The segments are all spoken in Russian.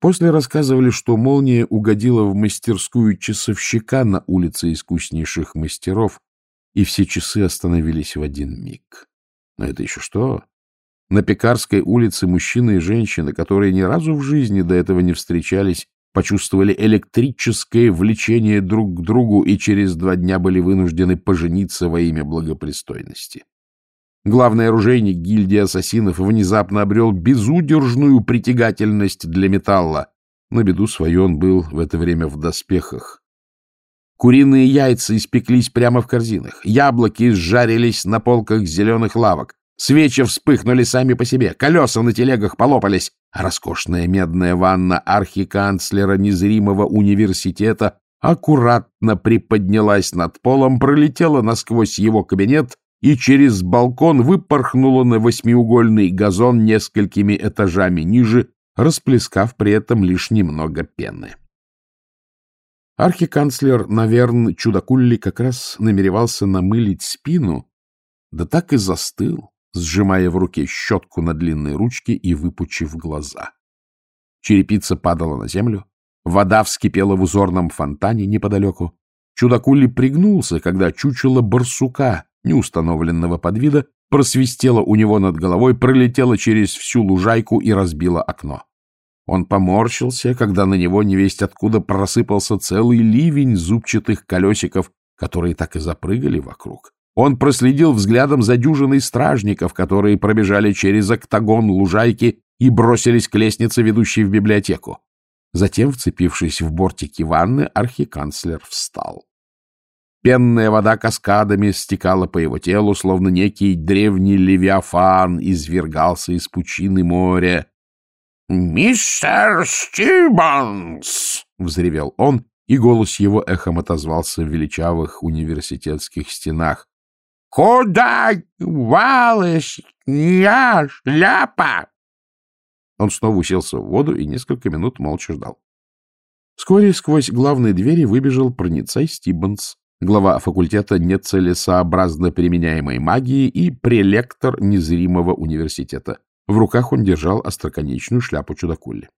После рассказывали, что молния угодила в мастерскую часовщика на улице искуснейших мастеров, и все часы остановились в один миг. Но это еще что? На Пекарской улице мужчины и женщины, которые ни разу в жизни до этого не встречались, почувствовали электрическое влечение друг к другу и через два дня были вынуждены пожениться во имя благопристойности. Главный оружейник гильдии ассасинов внезапно обрел безудержную притягательность для металла. На беду свою он был в это время в доспехах. Куриные яйца испеклись прямо в корзинах, яблоки сжарились на полках зеленых лавок, свечи вспыхнули сами по себе, колеса на телегах полопались, роскошная медная ванна архиканцлера незримого университета аккуратно приподнялась над полом, пролетела насквозь его кабинет и через балкон выпорхнула на восьмиугольный газон несколькими этажами ниже, расплескав при этом лишь немного пены. Архиканцлер Наверн Чудакулли как раз намеревался намылить спину, да так и застыл, сжимая в руке щетку на длинной ручке и выпучив глаза. Черепица падала на землю, вода вскипела в узорном фонтане неподалеку. Чудакулли пригнулся, когда чучело барсука, неустановленного подвида, просвистело у него над головой, пролетело через всю лужайку и разбило окно. Он поморщился, когда на него невесть откуда просыпался целый ливень зубчатых колесиков, которые так и запрыгали вокруг. Он проследил взглядом за дюжиной стражников, которые пробежали через октагон лужайки и бросились к лестнице, ведущей в библиотеку. Затем, вцепившись в бортики ванны, архиканцлер встал. Пенная вода каскадами стекала по его телу, словно некий древний левиафан извергался из пучины моря. «Мистер Стивенс!» — взревел он, и голос его эхом отозвался в величавых университетских стенах. «Куда валась я шляпа?» Он снова уселся в воду и несколько минут молча ждал. Вскоре сквозь главные двери выбежал проницай Стиббенс, глава факультета нецелесообразно применяемой магии и прелектор незримого университета. В руках он держал остроконечную шляпу чудакулли.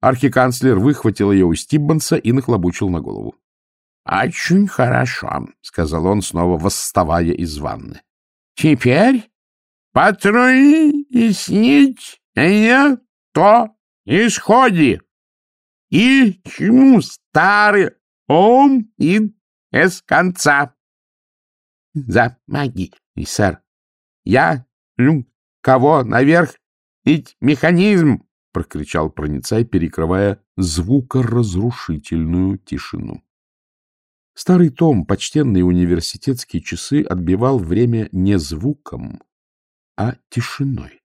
Архиканцлер выхватил ее у Стиббанса и нахлобучил на голову. — Очень хорошо, — сказал он, снова восставая из ванны. — Теперь потруснить ее то исходи. И чему старый ом и с конца. — За магией, сэр. Я, ну, кого наверх ведь механизм! — прокричал проницай, перекрывая звукоразрушительную тишину. Старый том, почтенные университетские часы, отбивал время не звуком, а тишиной.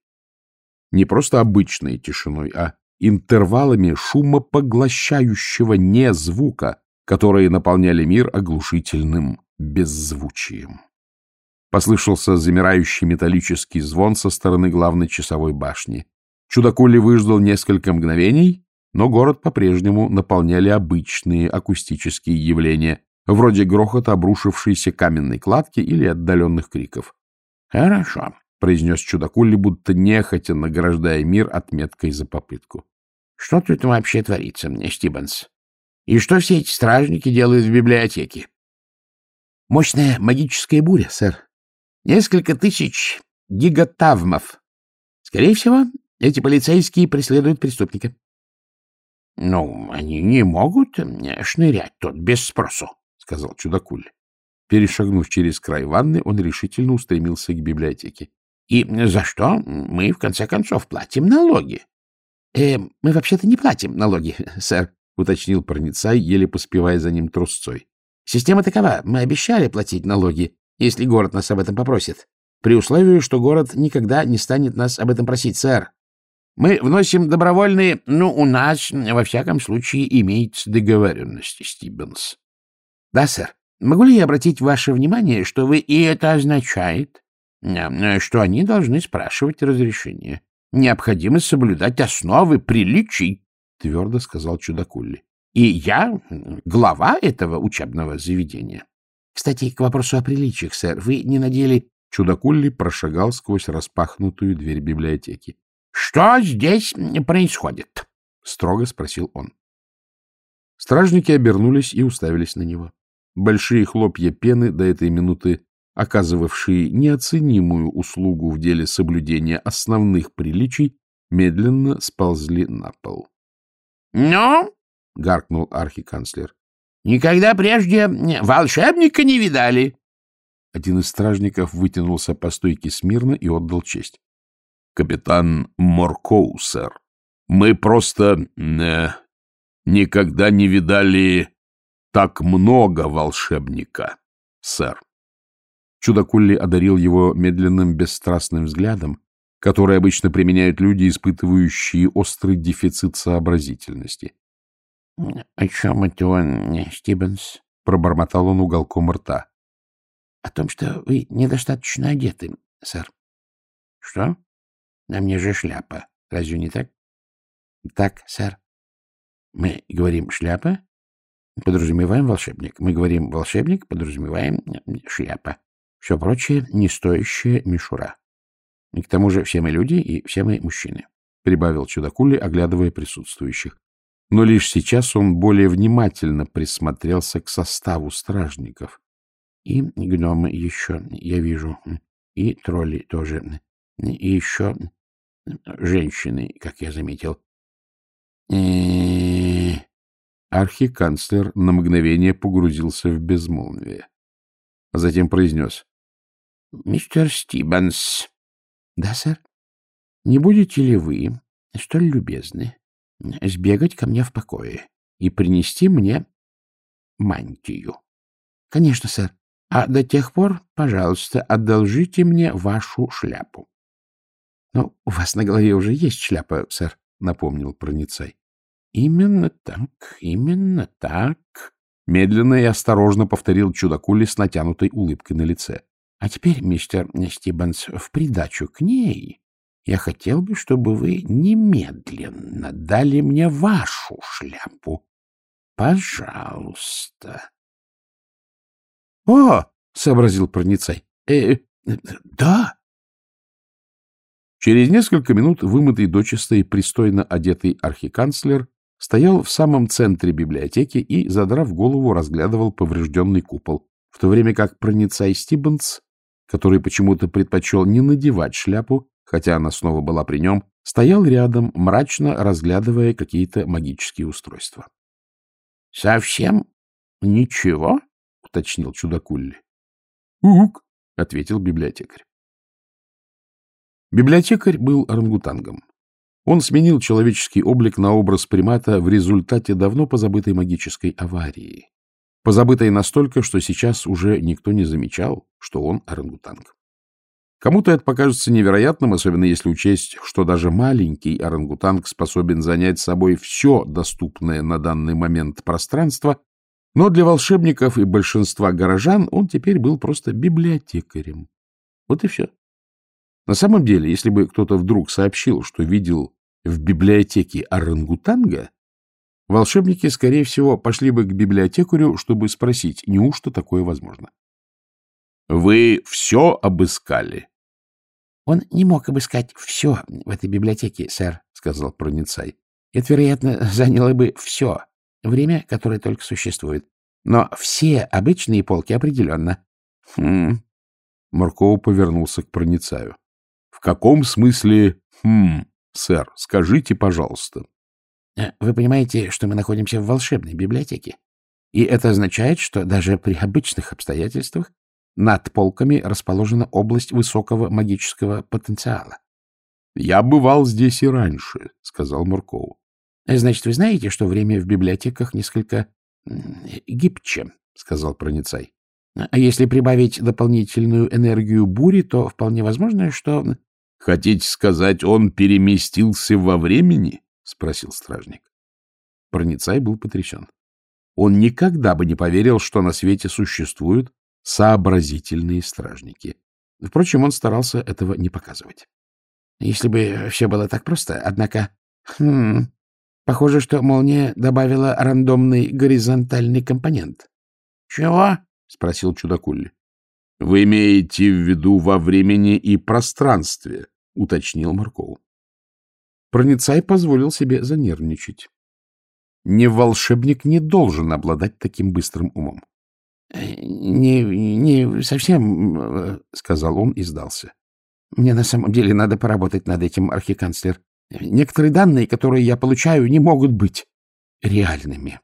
Не просто обычной тишиной, а интервалами шумопоглощающего не звука, которые наполняли мир оглушительным беззвучием. Послышался замирающий металлический звон со стороны главной часовой башни. Чудакули выждал несколько мгновений, но город по-прежнему наполняли обычные акустические явления, вроде грохота обрушившейся каменной кладки или отдаленных криков. — Хорошо, — произнес Чудакули, будто нехотя награждая мир отметкой за попытку. — Что тут вообще творится, мне, Стибенс? И что все эти стражники делают в библиотеке? — Мощная магическая буря, сэр, Несколько тысяч гигатавмов. Скорее всего, эти полицейские преследуют преступника. — Ну, они не могут шнырять тут без спросу, — сказал чудакуль. Перешагнув через край ванны, он решительно устремился к библиотеке. — И за что мы, в конце концов, платим налоги? «Э, — Мы вообще-то не платим налоги, сэр, — уточнил Проницай, еле поспевая за ним трусцой. — Система такова. Мы обещали платить налоги, если город нас об этом попросит. При условии, что город никогда не станет нас об этом просить, сэр. Мы вносим добровольные... Ну, у нас, во всяком случае, имеется договоренность, Стивенс. Да, сэр. Могу ли я обратить ваше внимание, что вы... И это означает, что они должны спрашивать разрешение. Необходимо соблюдать основы приличий, — твердо сказал Чудакулли. И я глава этого учебного заведения. Кстати, к вопросу о приличиях, сэр, вы не надели... Чудакулли прошагал сквозь распахнутую дверь библиотеки. — Что здесь происходит? — строго спросил он. Стражники обернулись и уставились на него. Большие хлопья пены, до этой минуты оказывавшие неоценимую услугу в деле соблюдения основных приличий, медленно сползли на пол. — Ну? — гаркнул архиканцлер. — Никогда прежде волшебника не видали. Один из стражников вытянулся по стойке смирно и отдал честь. — Капитан Моркоу, сэр. Мы просто э, никогда не видали так много волшебника, сэр. Чудакулли одарил его медленным бесстрастным взглядом, который обычно применяют люди, испытывающие острый дефицит сообразительности. — О чем это он, Стивенс? — пробормотал он уголком рта. — О том, что вы недостаточно одеты, сэр. — Что? На мне же шляпа. Разве не так? — Так, сэр. Мы говорим «шляпа», подразумеваем «волшебник». Мы говорим «волшебник», подразумеваем «шляпа». Все прочее — не стоящая мишура. И к тому же все мы люди и все мы мужчины, — прибавил Чудакули, оглядывая присутствующих. Но лишь сейчас он более внимательно присмотрелся к составу стражников. И гномы еще, я вижу, и тролли тоже, и еще женщины, как я заметил. И... Архиканцлер на мгновение погрузился в безмолвие. Затем произнес. — Мистер Стибанс. — Да, сэр. Не будете ли вы столь любезны сбегать ко мне в покое и принести мне мантию? — Конечно, сэр. А до тех пор, пожалуйста, одолжите мне вашу шляпу. — Ну, у вас на голове уже есть шляпа, сэр, — напомнил проницай. — Именно так, именно так, — медленно и осторожно повторил чудакули с натянутой улыбкой на лице. — А теперь, мистер Стибанс, в придачу к ней я хотел бы, чтобы вы немедленно дали мне вашу шляпу. Пожалуйста. — О! — сообразил проницай. Э, — Да, Через несколько минут вымытый дочисто и пристойно одетый архиканцлер стоял в самом центре библиотеки и, задрав голову, разглядывал поврежденный купол, в то время как проницай Стиббенс, который почему-то предпочел не надевать шляпу, хотя она снова была при нем, стоял рядом, мрачно разглядывая какие-то магические устройства. — Совсем ничего? — уточнил чудакулли. — Ук, — ответил библиотекарь. Библиотекарь был орангутангом. Он сменил человеческий облик на образ примата в результате давно позабытой магической аварии. Позабытой настолько, что сейчас уже никто не замечал, что он орангутанг. Кому-то это покажется невероятным, особенно если учесть, что даже маленький орангутанг способен занять собой все доступное на данный момент пространство, но для волшебников и большинства горожан он теперь был просто библиотекарем. Вот и все. На самом деле, если бы кто-то вдруг сообщил, что видел в библиотеке орангутанга, волшебники, скорее всего, пошли бы к библиотекарю, чтобы спросить, неужто такое возможно. — Вы все обыскали? — Он не мог обыскать все в этой библиотеке, сэр, — сказал проницай. — Это, вероятно, заняло бы все время, которое только существует. Но все обычные полки определенно. — Хм. Марков повернулся к проницаю. — В каком смысле «хм», сэр? Скажите, пожалуйста. Э, — Вы понимаете, что мы находимся в волшебной библиотеке. И это означает, что даже при обычных обстоятельствах над полками расположена область высокого магического потенциала. — Я бывал здесь и раньше, — сказал Мурков. — Значит, вы знаете, что время в библиотеках несколько гибче, — сказал проницай. А если прибавить дополнительную энергию бури, то вполне возможно, что... — Хотите сказать, он переместился во времени? — спросил стражник. Проницай был потрясен. Он никогда бы не поверил, что на свете существуют сообразительные стражники. Впрочем, он старался этого не показывать. Если бы все было так просто, однако... Хм, похоже, что молния добавила рандомный горизонтальный компонент. — Чего? — спросил чудакулли. — Вы имеете в виду во времени и пространстве, — уточнил Марков. Проницай позволил себе занервничать. Не волшебник не должен обладать таким быстрым умом. Э, — Не, не совсем, э, — сказал он и сдался. — Мне на самом деле надо поработать над этим, архиканцлер. Некоторые данные, которые я получаю, не могут быть реальными.